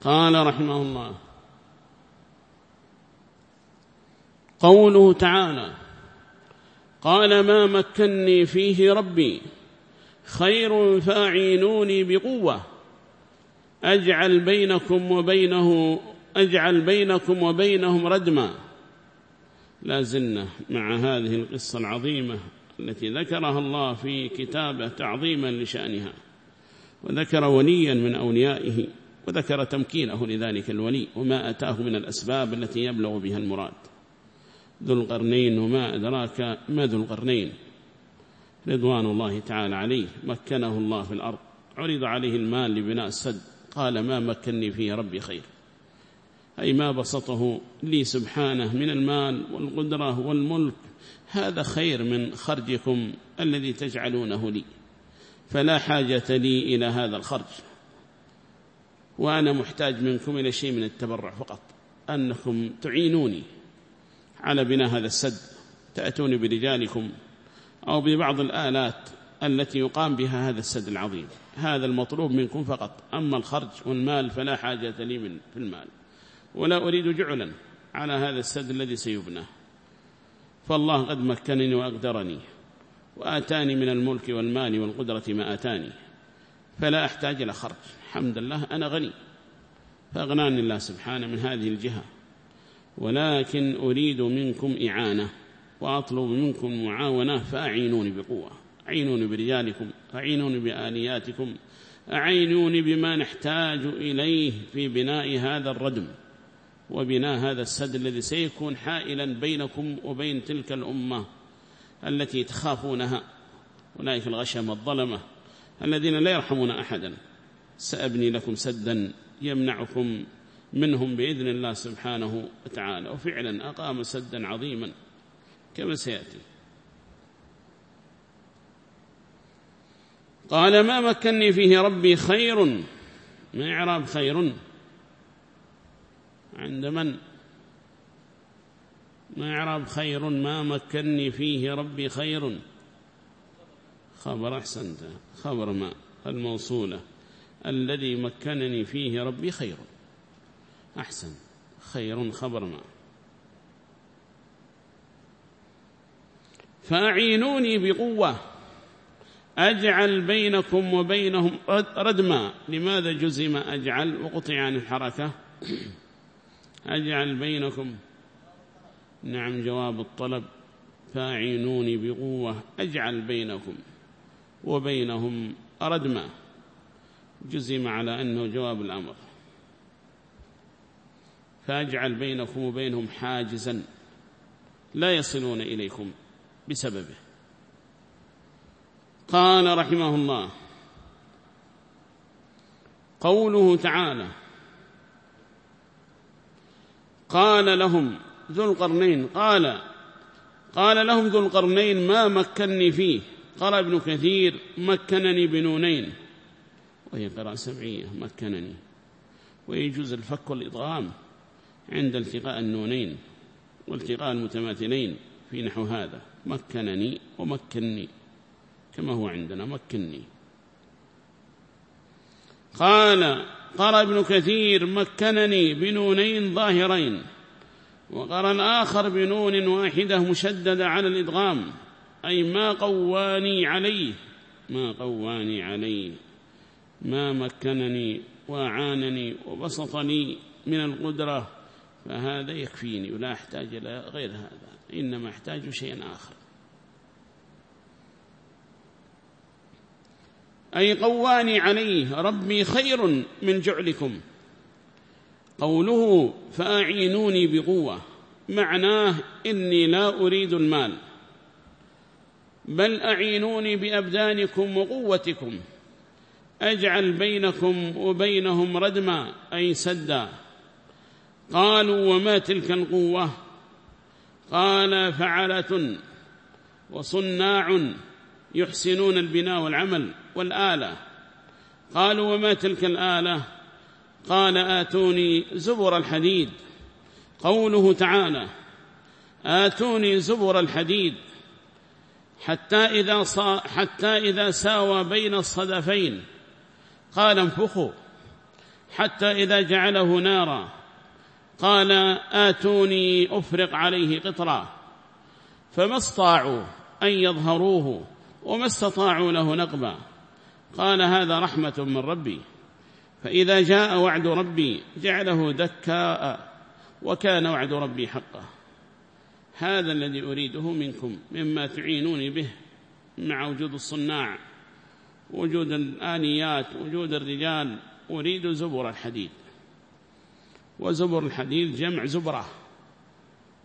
قال رحمه الله. قوله تعالى قال ما مكني فيه ربي خير فاعينوني بقوة. أجعل بينكم وبينه أجعل بينكم وبينهم ردما. لا زلنا مع هذه القصة العظيمة التي ذكرها الله في كتابه تعظيما لشأنها وذكر وليا من أوليائه. وذكر تمكينه لذلك الولي وما أتاه من الأسباب التي يبلغ بها المراد. ذو القرنين وما أدراك ما ذو القرنين. رضوان الله تعالى عليه مكنه الله في الأرض. عرض عليه المال لبناء السد. قال ما مكني فيه ربي خير. أي ما بسطه لي سبحانه من المال والقدرة والملك. هذا خير من خرجكم الذي تجعلونه لي. فلا حاجة لي إلى هذا الخرج. وأنا محتاج منكم إلى شيء من التبرع فقط أنكم تعينوني على بناء هذا السد تأتوني برجالكم أو ببعض الآلات التي يقام بها هذا السد العظيم. هذا المطلوب منكم فقط أما الخرج والمال فلا حاجة لي من في المال. ولا أريد جعلا على هذا السد الذي سيبنى فالله قد مكنني وأقدرني وآتاني من الملك والمال والقدرة ما آتاني فلا أحتاج إلى خرج. الحمد لله أنا غني. فأغناني الله سبحانه من هذه الجهة. ولكن أريد منكم إعانة وأطلب منكم معاونة فأعينوني بقوة. أعينوني برجالكم أعينوني بآلياتكم أعينوني بما نحتاج إليه في بناء هذا الردم وبناء هذا السد الذي سيكون حائلا بينكم وبين تلك الأمة التي تخافونها. أولئك الغشم الظلمة الذين لا يرحمون أحدا. سأبني لكم سدا يمنعكم منهم بإذن الله سبحانه وتعالى. وفعلا أقام سدا عظيما كما سيأتي. قال ما مكني فيه ربي خير ما إعراب خير عند من؟ ما إعراب خير ما مكني فيه ربي خير. خبر أحسنت خبر ما الموصولة. الذي مكنني فيه ربي خير. أحسن. خير خبر ما. فأعينوني بقوة. أجعل بينكم وبينهم ردما. لماذا جزم أجعل؟ وقطع عن الحركة. أجعل بينكم. نعم جواب الطلب. فأعينوني بقوة. أجعل بينكم وبينهم ردما. جزم على أنه جواب الأمر. فأجعل بينكم وبينهم حاجزا لا يصلون إليكم بسببه. قال رحمه الله قوله تعالى قال لهم ذو القرنين قال قال لهم ذو القرنين ما مكنني فيه. قال ابن كثير مكنني بنونين. وهي قراءة سبعية مكنني. ويجوز الفك والإضغام عند التقاء النونين والتقاء المتماثلين في نحو هذا مكنني ومكنني كما هو عندنا مكنني. قال قرأ ابن كثير مكنني بنونين ظاهرين وقرأ الآخر بنون واحدة مشددة على الإدغام أي ما قواني عليه ما قواني عليه. ما مكنني وأعانني وبسطني من القدرة فهذا يكفيني ولا أحتاج إلى غير هذا إنما أحتاج شيئا آخر. أي قواني عليه ربي خير من جعلكم. قوله فأعينوني بقوة معناه إني لا أريد المال بل أعينوني بأبدانكم وقوتكم. أجعل بينكم وبينهم ردما أي سدا. قالوا وما تلك القوة؟ قال فعلة وصناع يحسنون البناء والعمل والآلة. قالوا وما تلك الآلة؟ قال آتوني زبر الحديد. قوله تعالى آتوني زبر الحديد. حتى إذا, حتى إذا ساوى بين الصدفين قال انفخوا حتى إذا جعله نارا. قال آتوني أفرق عليه قطرا. فما استطاعوا أن يظهروه وما استطاعوا له نقبا. قال هذا رحمة من ربي. فإذا جاء وعد ربي جعله دكاء وكان وعد ربي حقا. هذا الذي أريده منكم مما تعينوني به مع وجود الصناع. وجود الآنيات وجود الرجال أريد زبر الحديد. وزبر الحديد جمع زبرة.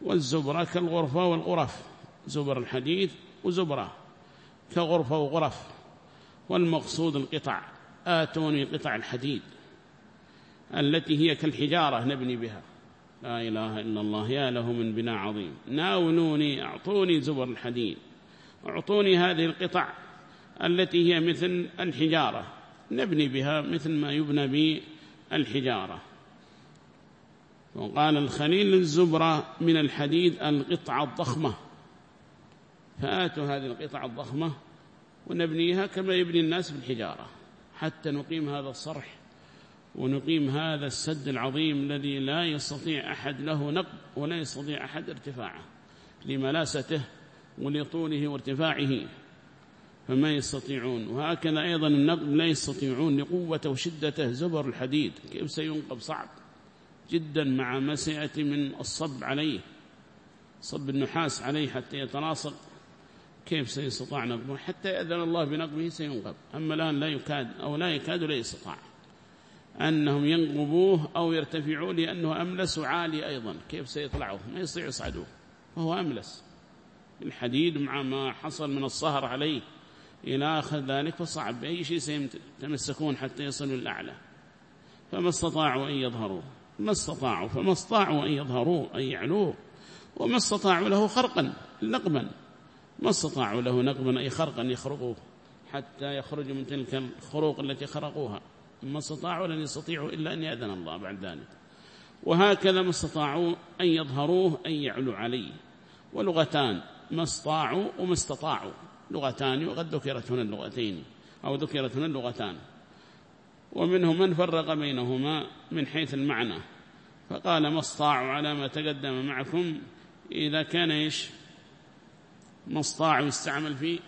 والزبرة كالغرفة والغرف. زبر الحديد وزبرة. كغرفة وغرف. والمقصود القطع. آتوني قطع الحديد. التي هي كالحجارة نبني بها. لا إله إلا الله يا له من بناء عظيم. ناولوني أعطوني زبر الحديد. أعطوني هذه القطع. التي هي مثل الحجارة. نبني بها مثل ما يبنى بالحجارة. وقال الخليل الزبرة من الحديد القطعة الضخمة. فآتوا هذه القطعة الضخمة ونبنيها كما يبني الناس بالحجارة. حتى نقيم هذا الصرح ونقيم هذا السد العظيم الذي لا يستطيع أحد له نقب ولا يستطيع أحد ارتفاعه لملاسته ولطوله وارتفاعه. فما يستطيعون. وهكذا أيضا النقب لا يستطيعون لقوة وشدته. زبر الحديد كيف سينقب؟ صعب جدا مع ما سيأتي من الصب عليه صب النحاس عليه حتى يتناصق كيف سيستطاع نقبه حتى يأذن الله بنقبه سينقب. أما الآن لا يكاد أو لا يكاد لا يستطاع أنهم ينقبوه أو يرتفعوا لأنه أملس وعالي أيضا. كيف سيطلعوه ما يستطيع يصعدوه. وهو أملس. الحديد مع ما حصل من الصهر عليه إلى آخر ذلك فصعب بأي شيء سيتمسكون حتى يصلوا الأعلى فما استطاعوا أن يظهروا. ما استطاعوا فما استطاعوا أن يظهروا أن يعلوه. وما استطاعوا له خرقا نقما. ما استطاعوا له نقما أي خرقا يخرقوه. حتى يخرجوا من تلك الخروق التي خرقوها. ما استطاعوا لن يستطيعوا إلا أن يأذن الله بعد ذلك. وهكذا ما استطاعوا أن يظهروه أن يعلوا عليه. ولغتان ما استطاعوا وما استطاعوا. لغتان وقد ذكرت هنا اللغتين أو ذكرت هنا اللغتان. ومنهم من فرق بينهما من حيث المعنى. فقال ما استطاعوا على ما تقدم معكم؟ إذا كان إيش؟ ما استطاعوا يستعمل فيه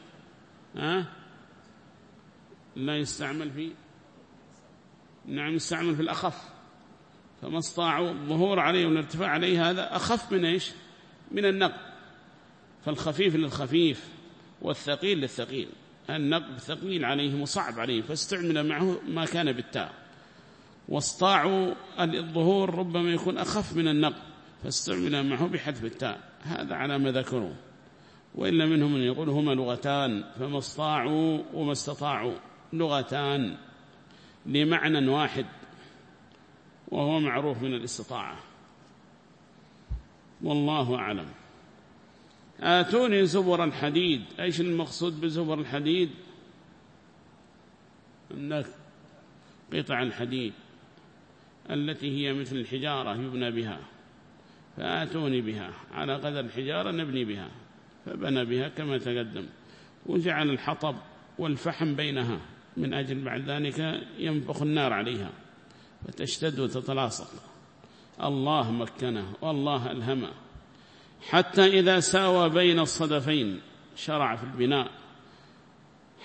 ها؟ لا يستعمل فيه نعم يستعمل في الأخف. فما استطاعوا الظهور عليه والارتفاع عليه هذا أخف من إيش؟ من النقب فالخفيف للخفيف. والثقيل للثقيل. النقب ثقيل عليهم وصعب عليهم فاستعمل معه ما كان بالتاء. واستطاعوا الظهور ربما يكون أخف من النقب فاستعمل معه بحذف التاء. هذا على ما ذكروا. وإلا منهم من يقول هما لغتان فما استطاعوا وما استطاعوا. لغتان لمعنى واحد وهو معروف من الاستطاعة. والله أعلم. آتوني زبر الحديد. أيش المقصود بزبر الحديد؟ أنك قطع الحديد التي هي مثل الحجارة يبنى بها فآتوني بها. على قدر الحجارة نبني بها فبنى بها كما تقدم. وجعل الحطب والفحم بينها. من أجل بعد ذلك ينفخ النار عليها فتشتد وتتلاصق. الله مكنه والله ألهمه. حتى إذا ساوى بين الصدفين شرع في البناء.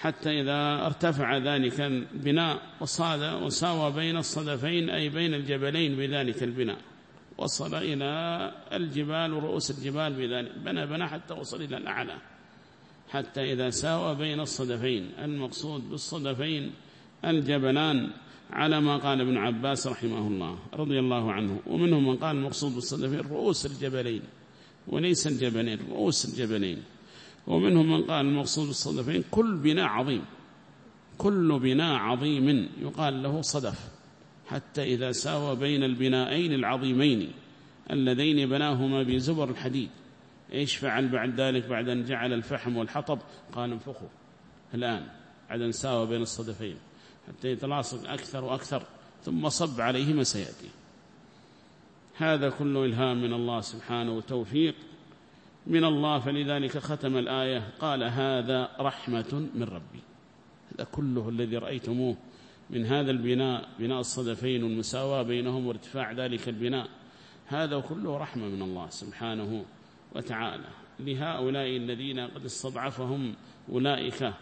حتى إذا ارتفع ذلك البناء وصاد وساوى بين الصدفين أي بين الجبلين بذلك البناء. وصل إلى الجبال ورؤوس الجبال بذلك. بنى بنى حتى وصل إلى الأعلى. حتى إذا ساوى بين الصدفين. المقصود بالصدفين الجبلان على ما قال ابن عباس رحمه الله رضي الله عنه. ومنهم من قال المقصود بالصدفين رؤوس الجبلين. وليس الجبلين رؤوس الجبلين. ومنهم من قال المقصود بالصدفين كل بناء عظيم. كل بناء عظيم يقال له صدف. حتى إذا ساوى بين البنائين العظيمين اللذين بناهما بزبر الحديد. إيش فعل بعد ذلك؟ بعد أن جعل الفحم والحطب قال انفخوا. الآن بعد أن ساوى بين الصدفين. حتى يتلاصق أكثر وأكثر ثم صب عليه ما سيأتي. هذا كله إلهام من الله سبحانه وتوفيق من الله فلذلك ختم الآية قال هذا رحمة من ربي. هذا كله الذي رأيتموه من هذا البناء بناء الصدفين والمساواة بينهم وارتفاع ذلك البناء. هذا كله رحمة من الله سبحانه وتعالى. لهؤلاء الذين قد استضعفهم أولئك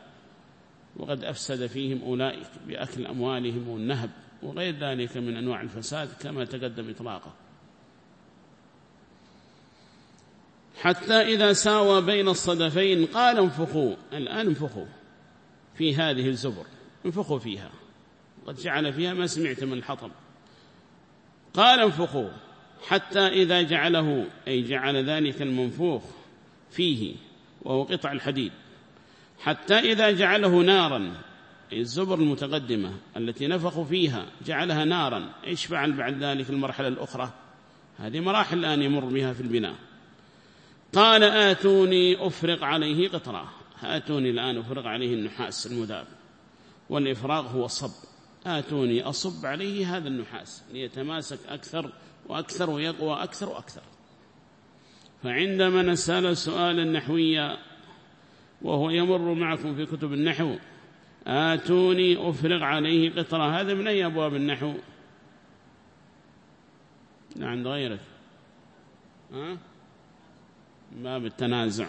وقد أفسد فيهم أولئك بأكل أموالهم والنهب وغير ذلك من أنواع الفساد كما تقدم إطلاقه حتى إذا ساوى بين الصدفين قال انفخوا الآن انفخوا في هذه الزبر انفخوا فيها قد جعل فيها ما سمعت من الحطب قال انفخوا حتى إذا جعله أي جعل ذلك المنفوخ فيه وهو قطع الحديد حتى إذا جعله نارا أي الزبر المتقدمة التي نفخوا فيها جعلها نارا إيش فعل بعد ذلك المرحلة الأخرى؟ هذه مراحل الآن يمر بها في البناء. قال آتوني أفرق عليه قطرة. آتوني الآن أفرق عليه النحاس المذاب. والإفراغ هو صب. آتوني أصب عليه هذا النحاس ليتماسك أكثر وأكثر ويقوى أكثر وأكثر. فعندما نسأل سؤالا نحويا وهو يمر معكم في كتب النحو آتوني أفرغ عليه قطرة. هذا من أي أبواب النحو؟ عند غيرك. ها؟ باب التنازع.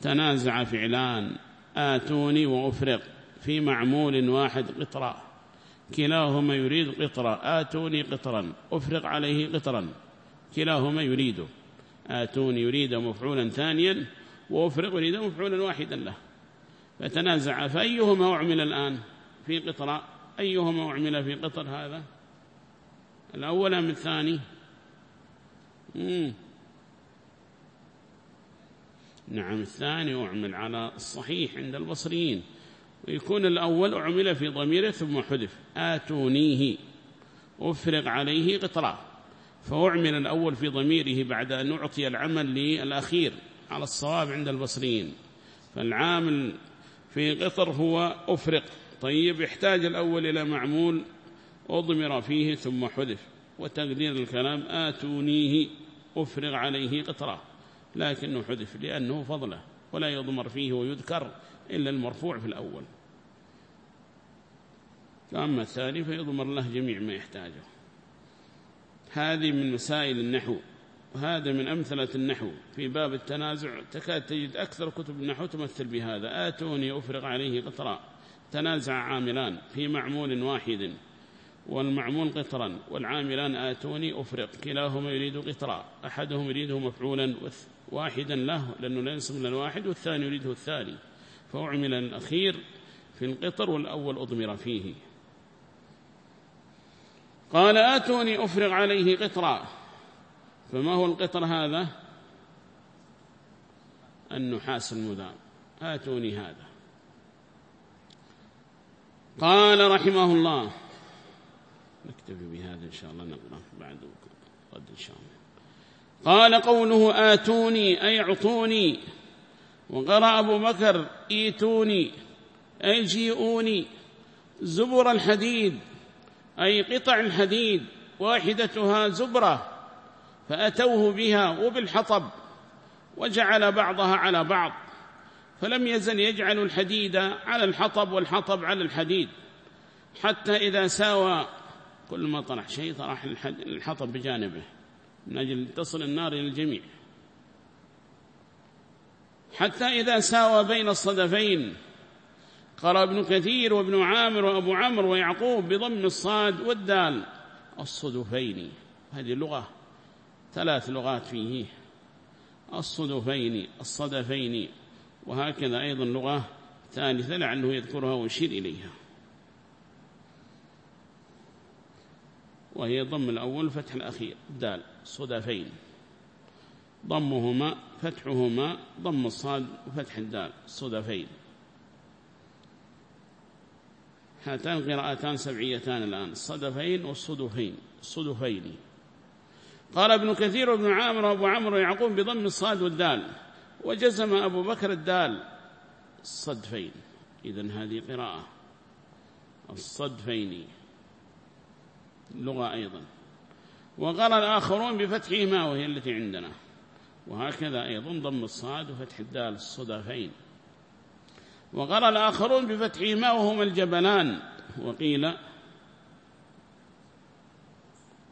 تنازع فعلان آتوني وأفرغ في معمول واحد قطرة. كلاهما يريد قطرة آتوني قطرا أفرغ عليه قطرا. كلاهما يريد آتوني يريد مفعولا ثانيا وأفرغ يريد مفعولا واحدا له. فتنازع فأيهما أعمل الآن في قطرة؟ أيهما أعمل في قطر هذا؟ الأول أم الثاني. نعم الثاني أعمل على الصحيح عند البصريين ويكون الأول أعمل في ضميره ثم حذف. آتونيه أفرغ عليه قطرة. فأعمل الأول في ضميره بعد أن أعطي العمل للأخير على الصواب عند البصريين. فالعامل في قطر هو أفرق طيب يحتاج الأول إلى معمول أضمر فيه ثم حذف. وتقدير الكلام آتونيه أفرغ عليه قطرة. لكنه حذف لأنه فضله ولا يضمر فيه ويذكر إلا المرفوع في الأول. فأما الثاني فيضمر له جميع ما يحتاجه. هذه من مسائل النحو وهذا من أمثلة النحو. في باب التنازع تكاد تجد أكثر كتب النحو تمثل بهذا. آتوني أفرغ عليه قطرا. تنازع عاملان في معمول واحد والمعمول قطرا والعاملان آتوني أفرق كلاهما يريد قطرا أحدهم يريده مفعولا واحدا له لأنه لا ينسب الواحد والثاني يريده الثاني. فأعمل الأخير في القطر والأول أضمر فيه. قال آتوني أفرغ عليه قطرا. فما هو القطر هذا؟ النحاس المذاب. آتوني هذا. قال رحمه الله. نكتفي بهذا إن شاء الله نقرأ بعد غد إن شاء الله. قال قوله آتوني أي أعطوني. وقرأ أبو بكر إيتوني أي جيئوني. زبر الحديد أي قطع الحديد واحدتها زبرة فأتوه بها وبالحطب وجعل بعضها على بعض فلم يزل يجعل الحديد على الحطب والحطب على الحديد حتى إذا ساوى كل ما طرح شيء طرح الحطب بجانبه. من أجل تصل النار إلى الجميع. حتى إذا ساوى بين الصدفين قرأ ابن كثير وابن عامر وأبو عمرو ويعقوب بضم الصاد والدال الصدفين. هذه اللغة ثلاث لغات فيه. الصدفين الصدفين وهكذا أيضا لغة ثالثة لعله يذكرها ويشير إليها. وهي ضم الأول فتح الأخير دال. صدفين. ضمهما فتحهما ضم الصاد وفتح الدال صدفين. هاتان قراءتان سبعيتان الآن الصدفين والصدفين الصدفين قال ابن كثير وابن عامر وابو عمرو يعقوب بضم الصاد والدال وجزم أبو بكر الدال الصدفين إذن هذه قراءة. الصدفين. لغة أيضا. وقال الآخرون بفتحهما وهي التي عندنا. وهكذا أيضا ضم الصاد وفتح الدال الصدفين. وقال الآخرون بفتحهما وهما الجبلان. وقيل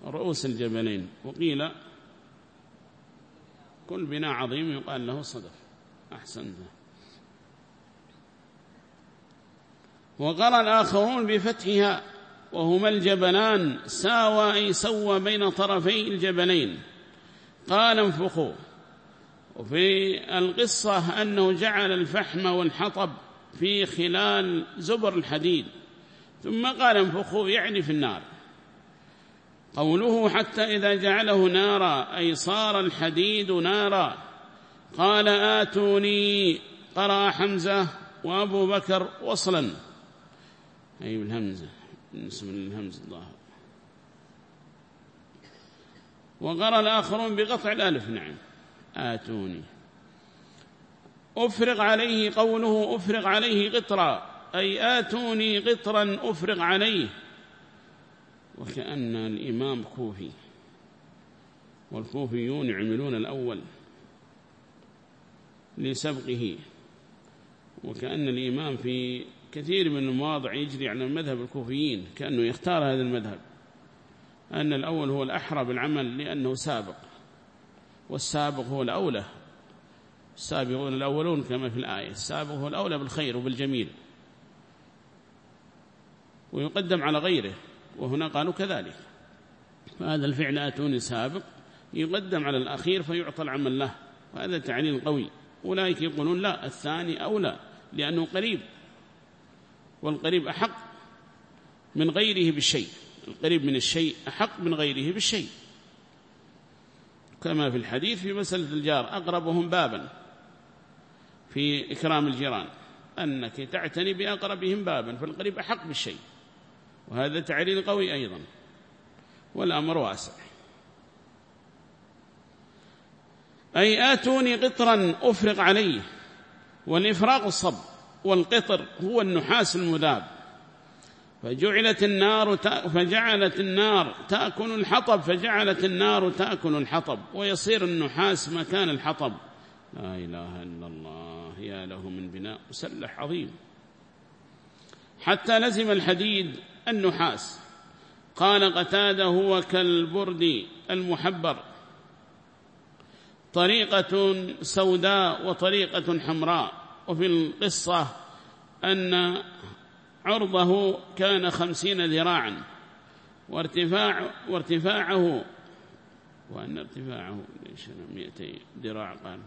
رؤوس الجبلين. وقيل كل بناء عظيم يقال له صدف. أحسنت. وقال الآخرون بفتحها وهما الجبلان ساوى أي سوى بين طرفي الجبلين. قال انفخوا. وفي القصة أنه جعل الفحم والحطب في خلال زبر الحديد. ثم قال انفخوا يعني في النار. قوله حتى إذا جعله نارا أي صار الحديد نارا. قال آتوني قرأ حمزة وأبو بكر وصلا. أي بالهمزة بالنسبة للهمز الظاهر. وقرأ الآخرون بقطع الألف نعم. آتوني. أفرغ عليه قوله أفرغ عليه قطرا أي آتوني قطرا أفرغ عليه. وكأن الإمام كوفي والكوفيون يعملون الأول لسبقه. وكأن الإمام في كثير من المواضع يجري على مذهب الكوفيين كأنه يختار هذا المذهب أن الأول هو الأحرى بالعمل لأنه سابق والسابق هو الأولى السابقون الأولون كما في الآية السابق هو الأولى بالخير وبالجميل ويقدم على غيره وهنا قالوا كذلك فهذا الفعل آتوني سابق يقدم على الأخير فيعطى العمل له وهذا تعليل قوي أولئك يقولون لا الثاني أولى لأنه قريب. والقريب أحق من غيره بالشيء. القريب من الشيء أحق من غيره بالشيء. كما في الحديث في مسألة الجار أقربهم بابا في إكرام الجيران أنك تعتني بأقربهم بابا فالقريب أحق بالشيء. وهذا تعليل قوي أيضا. والأمر واسع. أي آتوني قطرا أفرق عليه والإفراق الصب والقطر هو النحاس المذاب. فجعلت النار فجعلت النار تأكل الحطب فجعلت النار تأكل الحطب ويصير النحاس مكان الحطب. لا إله إلا الله يا له من بناء مسلح عظيم. حتى لزم الحديد النحاس. قال قتاده هو كالبرد المحبر. طريقة سوداء وطريقة حمراء. وفي القصة أن عرضه كان خمسين ذراعا. وارتفاع وارتفاعه وأن ارتفاعه ليش مئتي ذراع قال؟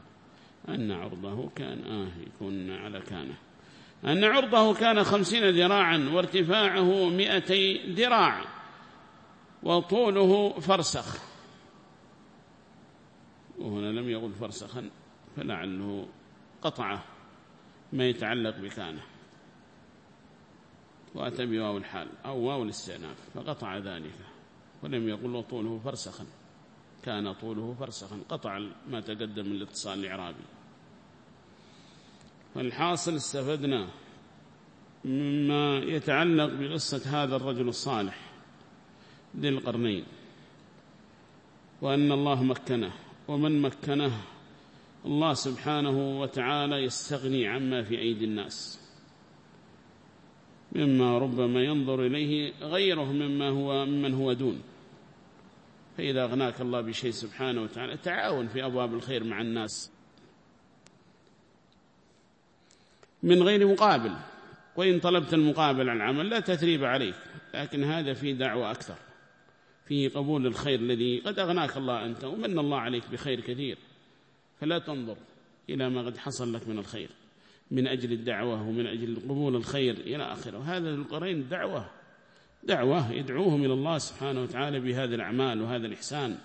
أن عرضه كان آه يكون على كانه. أن عرضه كان خمسين ذراعا وارتفاعه مئتي ذراع. وطوله فرسخ. وهنا لم يقل فرسخا فلعله قطعه. ما يتعلق بكانه وأتى بواو الحال أو واو الاستئناف فقطع ذلك ولم يقل وطوله فرسخا. كان طوله فرسخا قطع ما تقدم من الاتصال الإعرابي. فالحاصل استفدنا مما يتعلق بقصة هذا الرجل الصالح ذي القرنين وأن الله مكنه ومن مكنه الله سبحانه وتعالى يستغني عما في أيدي الناس مما ربما ينظر إليه غيره مما هو ممن هو دون فإذا أغناك الله بشيء سبحانه وتعالى تعاون في أبواب الخير مع الناس من غير مقابل وإن طلبت المقابل عن العمل لا تثريب عليك لكن هذا فيه دعوة أكثر فيه قبول الخير الذي قد أغناك الله أنت ومن الله عليك بخير كثير فلا تنظر إلى ما قد حصل لك من الخير من أجل الدعوة ومن أجل قبول الخير إلى آخره. هذا القرين دعوة دعوة يدعوهم إلى الله سبحانه وتعالى بهذه الأعمال وهذا الإحسان.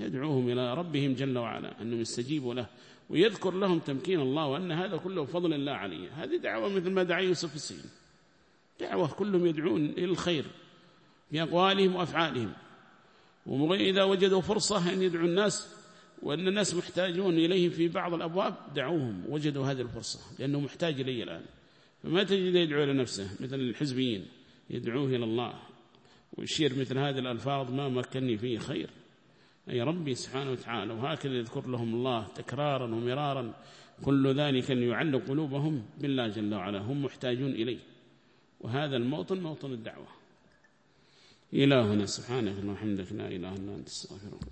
يدعوهم إلى ربهم جل وعلا أنهم يستجيبوا له ويذكر لهم تمكين الله وأن هذا كله فضل الله عليه هذه دعوة مثل ما دعا يوسف السجن. دعوة كلهم يدعون إلى الخير في أقوالهم وأفعالهم. وإذا وجدوا فرصة أن يدعوا الناس وأن الناس محتاجون إليه في بعض الأبواب دعوهم وجدوا هذه الفرصة لأنه محتاج إلي الآن. فما تجد يدعو لنفسه مثل الحزبيين يدعوه إلى الله. ويشير مثل هذه الألفاظ ما مكنني فيه خير. أي ربي سبحانه وتعالى وهكذا يذكر لهم الله تكرارا ومرارا كل ذلك أن يعلق قلوبهم بالله جل وعلا هم محتاجون إليه. وهذا الموطن موطن الدعوة. إلهنا سبحانك اللهم وبحمدك لا إله إلا أنت استغفرك